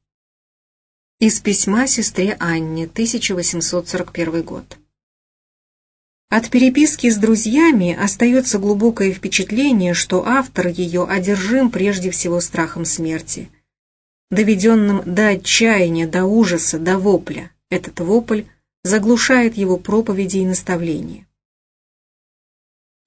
Из письма сестре Анне, 1841 год. От переписки с друзьями остается глубокое впечатление, что автор ее одержим прежде всего страхом смерти. Доведенным до отчаяния, до ужаса, до вопля, этот вопль заглушает его проповеди и наставления.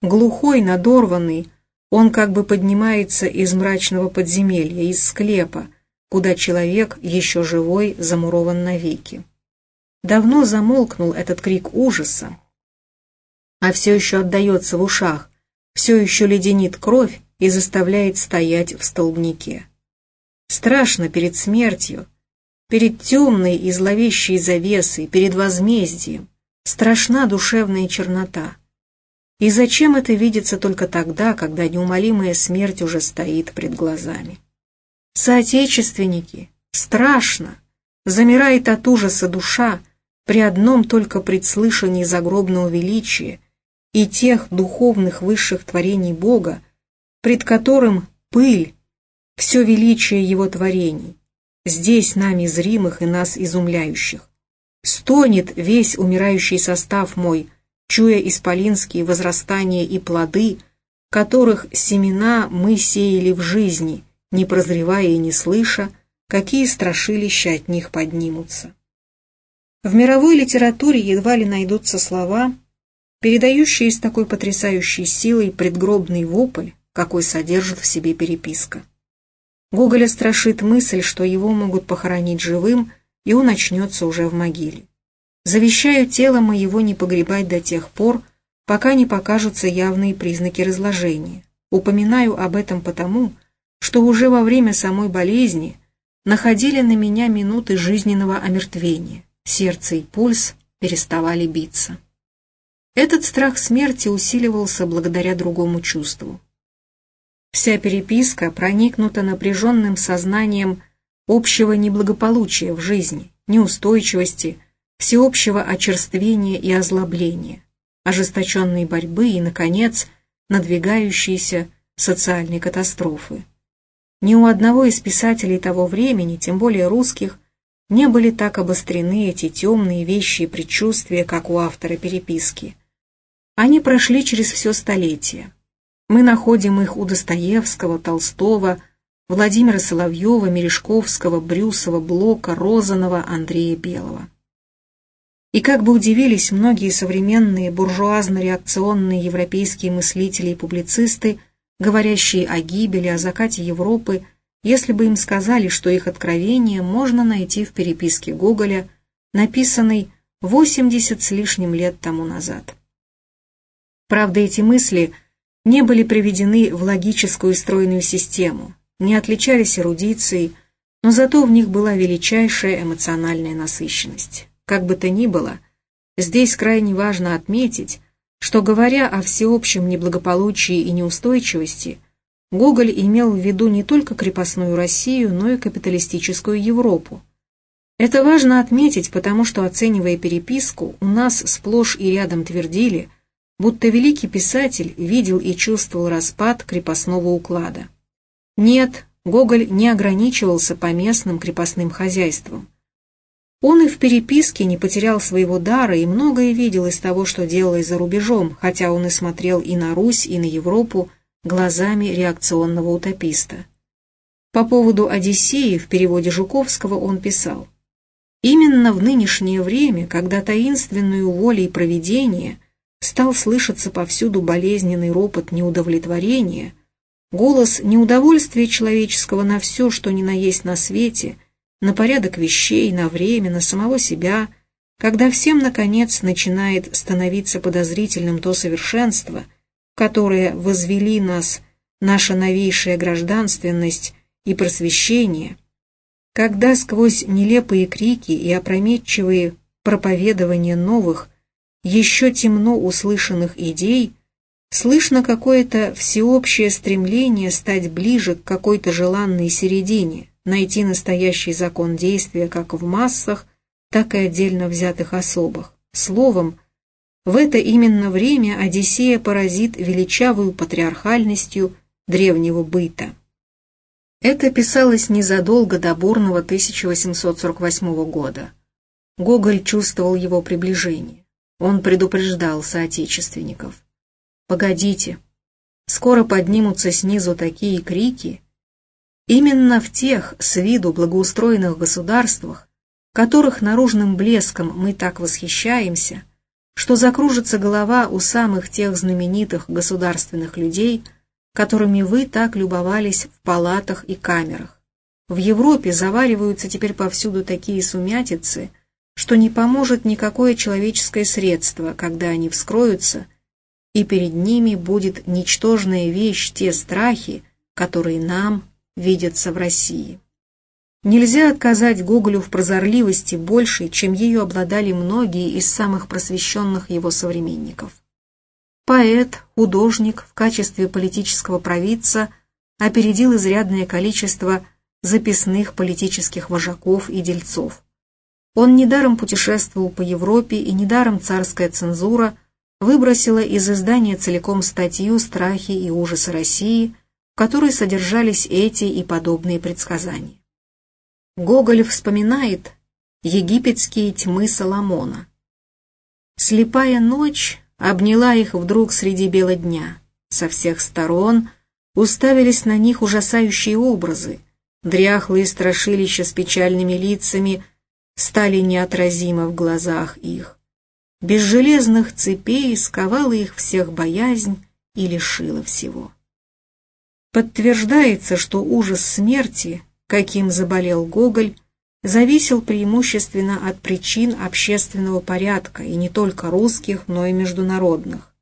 Глухой, надорванный, он как бы поднимается из мрачного подземелья, из склепа, куда человек, еще живой, замурован навеки. Давно замолкнул этот крик ужаса, а все еще отдается в ушах, все еще леденит кровь и заставляет стоять в столбнике. Страшно перед смертью, перед темной и зловещей завесой, перед возмездием, страшна душевная чернота. И зачем это видится только тогда, когда неумолимая смерть уже стоит пред глазами? Соотечественники, страшно, замирает от ужаса душа при одном только предслышании загробного величия и тех духовных высших творений Бога, пред которым пыль, все величие Его творений, здесь нами зримых и нас изумляющих. Стонет весь умирающий состав мой, чуя исполинские возрастания и плоды, которых семена мы сеяли в жизни, не прозревая и не слыша, какие страшилища от них поднимутся. В мировой литературе едва ли найдутся слова, передающие с такой потрясающей силой предгробный вопль, какой содержит в себе переписка. Гоголя страшит мысль, что его могут похоронить живым, и он очнется уже в могиле. Завещаю тело моего не погребать до тех пор, пока не покажутся явные признаки разложения. Упоминаю об этом потому, что уже во время самой болезни находили на меня минуты жизненного омертвения, сердце и пульс переставали биться. Этот страх смерти усиливался благодаря другому чувству. Вся переписка проникнута напряженным сознанием общего неблагополучия в жизни, неустойчивости, всеобщего очерствения и озлобления, ожесточенной борьбы и, наконец, надвигающейся социальной катастрофы. Ни у одного из писателей того времени, тем более русских, не были так обострены эти темные вещи и предчувствия, как у автора переписки. Они прошли через все столетие. Мы находим их у Достоевского, Толстого, Владимира Соловьева, Мережковского, Брюсова, Блока, Розанова, Андрея Белого. И как бы удивились многие современные буржуазно-реакционные европейские мыслители и публицисты, говорящие о гибели, о закате Европы, если бы им сказали, что их откровение можно найти в переписке Гоголя, написанной 80 с лишним лет тому назад. Правда, эти мысли не были приведены в логическую стройную систему, не отличались эрудицией, но зато в них была величайшая эмоциональная насыщенность. Как бы то ни было, здесь крайне важно отметить, что, говоря о всеобщем неблагополучии и неустойчивости, Гоголь имел в виду не только крепостную Россию, но и капиталистическую Европу. Это важно отметить, потому что, оценивая переписку, у нас сплошь и рядом твердили, будто великий писатель видел и чувствовал распад крепостного уклада. Нет, Гоголь не ограничивался поместным крепостным хозяйством. Он и в переписке не потерял своего дара и многое видел из того, что делалось за рубежом, хотя он и смотрел и на Русь, и на Европу глазами реакционного утописта. По поводу «Одиссеи» в переводе Жуковского он писал «Именно в нынешнее время, когда таинственную волей провидения стал слышаться повсюду болезненный ропот неудовлетворения, голос неудовольствия человеческого на все, что ни на есть на свете – на порядок вещей, на время, на самого себя, когда всем, наконец, начинает становиться подозрительным то совершенство, которое возвели нас наша новейшая гражданственность и просвещение, когда сквозь нелепые крики и опрометчивые проповедования новых, еще темно услышанных идей, слышно какое-то всеобщее стремление стать ближе к какой-то желанной середине, найти настоящий закон действия как в массах, так и отдельно взятых особых. Словом, в это именно время Одиссея поразит величавую патриархальностью древнего быта. Это писалось незадолго до бурного 1848 года. Гоголь чувствовал его приближение. Он предупреждал соотечественников. «Погодите, скоро поднимутся снизу такие крики, Именно в тех с виду благоустроенных государствах, которых наружным блеском мы так восхищаемся, что закружится голова у самых тех знаменитых государственных людей, которыми вы так любовались в палатах и камерах. В Европе завариваются теперь повсюду такие сумятицы, что не поможет никакое человеческое средство, когда они вскроются, и перед ними будет ничтожная вещь те страхи, которые нам видятся в России. Нельзя отказать Гоголю в прозорливости большей, чем ею обладали многие из самых просвещенных его современников. Поэт, художник в качестве политического провидца опередил изрядное количество записных политических вожаков и дельцов. Он недаром путешествовал по Европе, и недаром царская цензура выбросила из издания целиком статью «Страхи и ужасы России», в которой содержались эти и подобные предсказания. Гоголь вспоминает египетские тьмы Соломона. Слепая ночь обняла их вдруг среди бела дня. Со всех сторон уставились на них ужасающие образы. Дряхлые страшилища с печальными лицами стали неотразимо в глазах их. Без железных цепей сковала их всех боязнь и лишила всего. Подтверждается, что ужас смерти, каким заболел Гоголь, зависел преимущественно от причин общественного порядка, и не только русских, но и международных.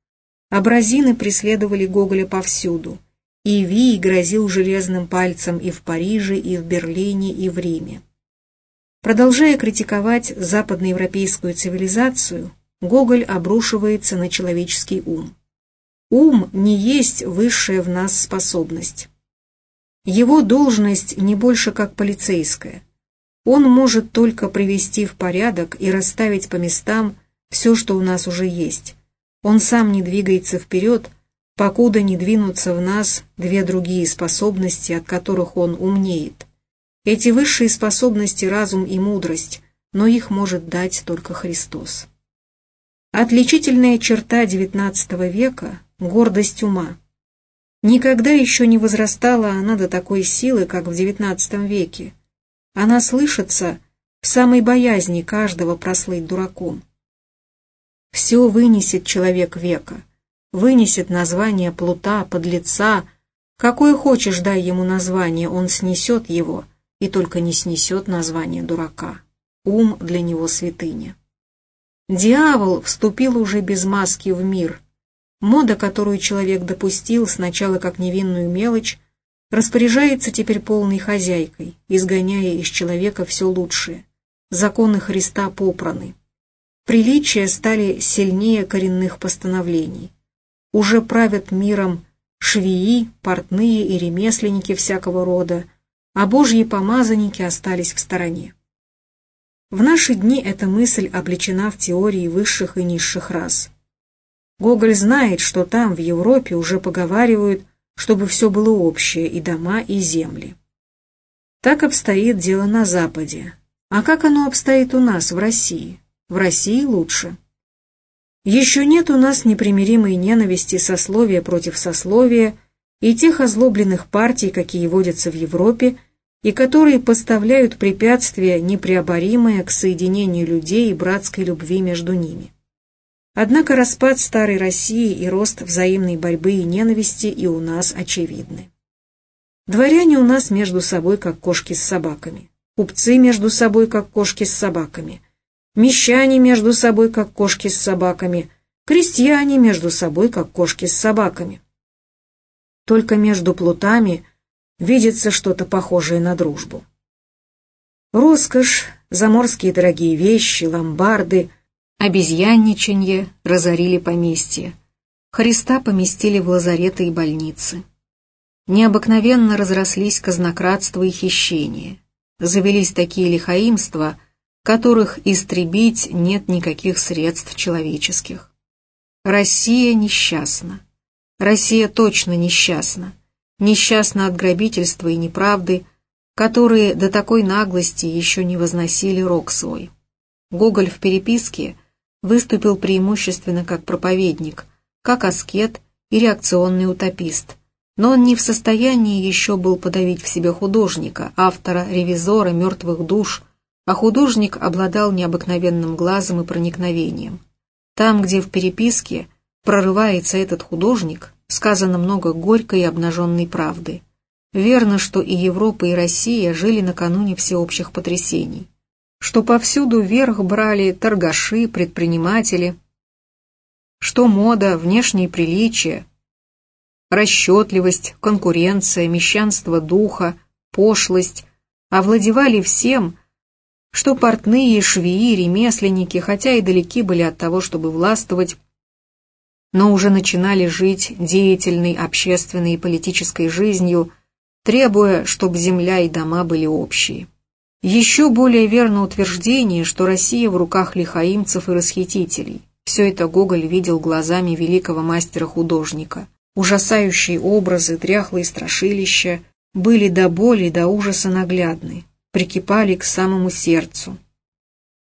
Абразины преследовали Гоголя повсюду, и Вий грозил железным пальцем и в Париже, и в Берлине, и в Риме. Продолжая критиковать западноевропейскую цивилизацию, Гоголь обрушивается на человеческий ум. Ум не есть высшая в нас способность. Его должность не больше как полицейская. Он может только привести в порядок и расставить по местам все, что у нас уже есть. Он сам не двигается вперед, покуда не двинутся в нас две другие способности, от которых он умнеет. Эти высшие способности – разум и мудрость, но их может дать только Христос. Отличительная черта XIX века – гордость ума. Никогда еще не возрастала она до такой силы, как в XIX веке. Она слышится в самой боязни каждого прослыть дураком. Все вынесет человек века – вынесет название плута, подлеца, какое хочешь дай ему название, он снесет его, и только не снесет название дурака. Ум для него святыня. Дьявол вступил уже без маски в мир. Мода, которую человек допустил сначала как невинную мелочь, распоряжается теперь полной хозяйкой, изгоняя из человека все лучшее. Законы Христа попраны. Приличия стали сильнее коренных постановлений уже правят миром швеи, портные и ремесленники всякого рода, а божьи помазанники остались в стороне. В наши дни эта мысль облечена в теории высших и низших рас. Гоголь знает, что там, в Европе, уже поговаривают, чтобы все было общее, и дома, и земли. Так обстоит дело на Западе. А как оно обстоит у нас, в России? В России лучше. Еще нет у нас непримиримой ненависти сословия против сословия и тех озлобленных партий, какие водятся в Европе, и которые поставляют препятствия, непреоборимые к соединению людей и братской любви между ними. Однако распад старой России и рост взаимной борьбы и ненависти и у нас очевидны. Дворяне у нас между собой, как кошки с собаками. Купцы между собой, как кошки с собаками. Мещане между собой, как кошки с собаками, крестьяне между собой, как кошки с собаками. Только между плутами видится что-то похожее на дружбу. Роскошь, заморские дорогие вещи, ломбарды, обезьянничанье разорили поместье. Христа поместили в лазареты и больницы. Необыкновенно разрослись казнократство и хищение. Завелись такие лихаимства, которых истребить нет никаких средств человеческих. Россия несчастна. Россия точно несчастна. Несчастна от грабительства и неправды, которые до такой наглости еще не возносили рок свой. Гоголь в переписке выступил преимущественно как проповедник, как аскет и реакционный утопист, но он не в состоянии еще был подавить в себе художника, автора, ревизора мертвых душ, а художник обладал необыкновенным глазом и проникновением. Там, где в переписке прорывается этот художник, сказано много горькой и обнаженной правды. Верно, что и Европа, и Россия жили накануне всеобщих потрясений, что повсюду вверх брали торгаши, предприниматели, что мода, внешние приличия, расчетливость, конкуренция, мещанство духа, пошлость овладевали всем, что портные, швеи, ремесленники, хотя и далеки были от того, чтобы властвовать, но уже начинали жить деятельной общественной и политической жизнью, требуя, чтобы земля и дома были общие. Еще более верно утверждение, что Россия в руках лихаимцев и расхитителей. Все это Гоголь видел глазами великого мастера-художника. Ужасающие образы, дряхлые страшилища были до боли, до ужаса наглядны прикипали к самому сердцу.